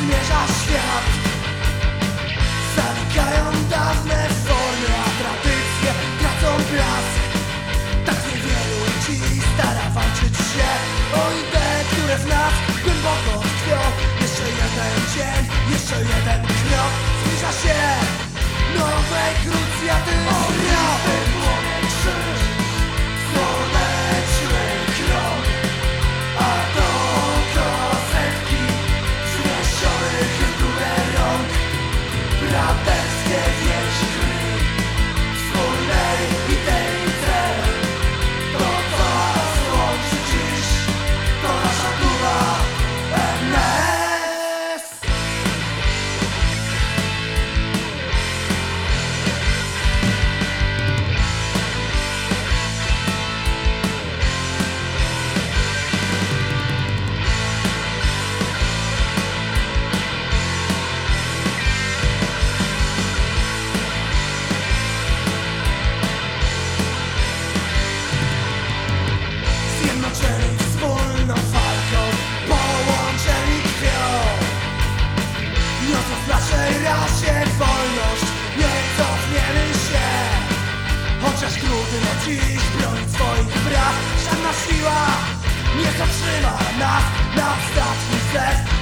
zmierza świat. Zanikają dawne naszej rasie wolność Nie cofniemy się. Chociaż trudno dziś bronić swoich praw. Żadna siła nie zatrzyma nas na ostatni zest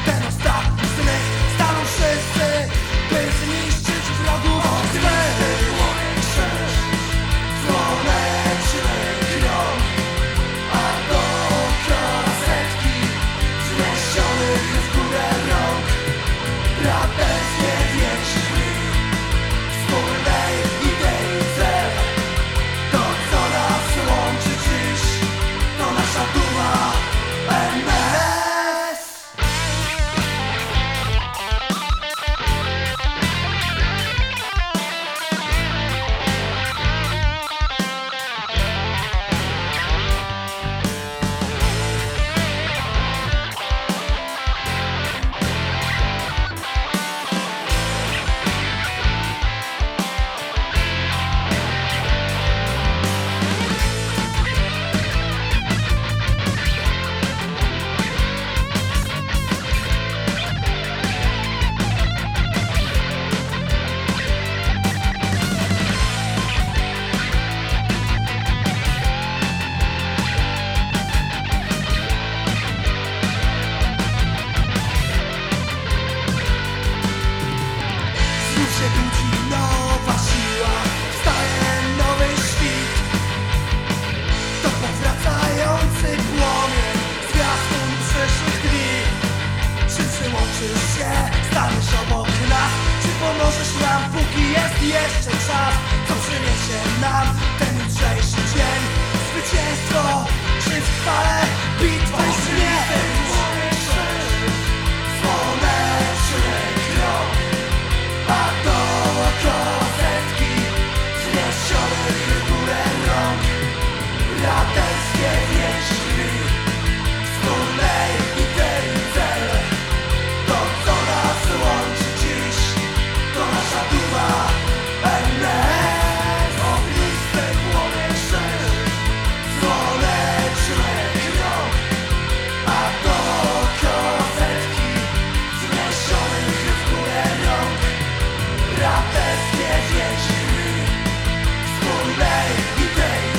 przyłączysz się, staniesz obok nas? Czy pomożesz nam, póki jest jeszcze czas? Co przyniesie nam ten jutrzejszy Безпечні, сповідай дітей.